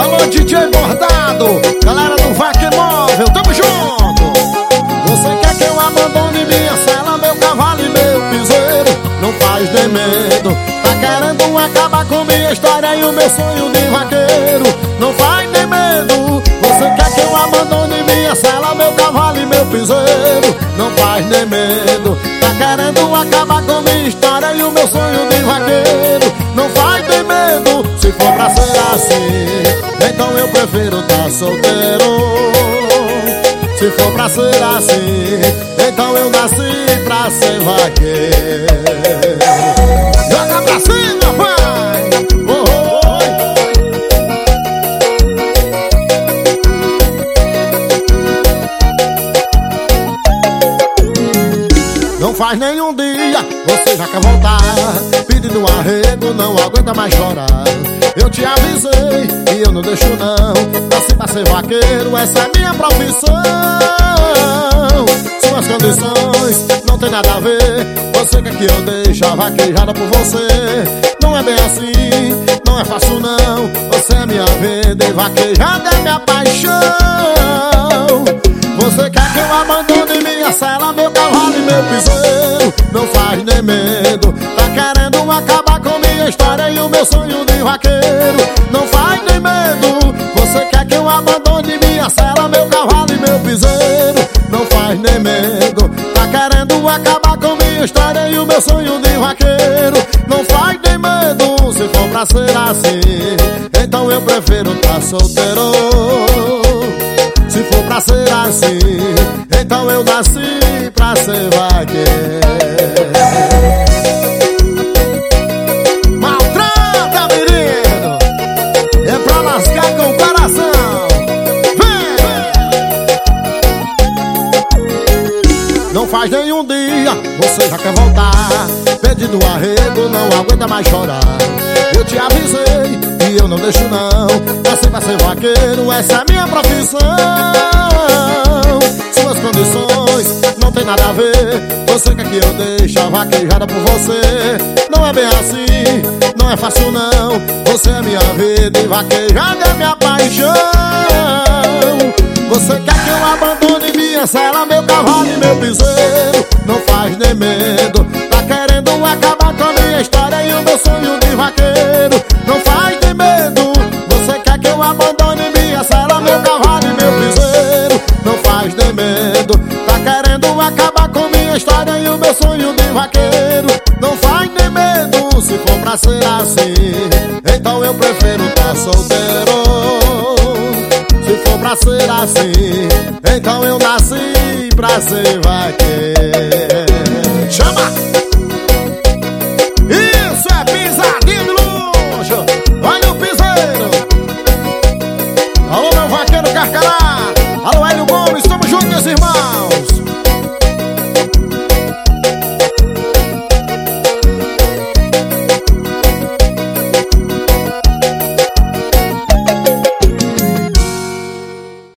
Alô, DJ Bordado, galera do Vaca Móvel, tamo junto! Você quer que eu é abandone minha cela, é meu cavalo e meu piseiro? Não faz nem medo, tá querendo acabar com minha história e o meu sonho de vaqueiro? Não faz nem medo, você quer que eu é abandone minha cela, meu cavalo e meu piseiro? Não faz nem medo, tá querendo acabar com minha história e o meu sonho de ser assim Então eu prefiro tá solteiro se for pra ser assim, então eu nasci pra ser vaqueiro. Joga pra cima, pai! Não faz nenhum dia, você já quer voltar? Pedindo arrego, não aguenta mais chorar. Eu te avisei e eu não deixo não. Nasci pra ser vaqueiro, essa é minha profissão. Suas condições não tem nada a ver. Você quer que eu deixe a vaquejada por você? Não é bem assim, não é fácil não. Você é minha vida e vaquejada é minha paixão. Você quer que eu abandone minha cela, meu cavalo e meu piseiro Não faz nem medo, tá querendo acabar com minha história e o meu sonho de vaqueiro. Não faz nem medo, você quer que eu abandone minha cela, meu cavalo e meu piseiro? Não faz nem medo, tá querendo acabar com minha história e o meu sonho de vaqueiro? Não faz nem medo, se for pra ser assim Então eu prefiro tá solteiro. Se for pra ser assim, então eu nasci É o coração! Vem! Não faz nenhum dia, você já quer voltar. Pedindo arrego, não aguenta mais chorar. Eu te avisei e eu não deixo não Nasci pra ser vaqueiro, essa é minha profissão nada a ver. Você quer que eu deixe a vaquejada por você? Não é bem assim, não é fácil não. Você é minha vida e vaquejada é minha paixão. Você quer que eu abandone minha cela, meu cavalo e meu piseiro? Não faz nem medo pra ser assim Então eu prefiro tá solteiro Se for pra ser assim Então eu nasci pra ser vaqueiro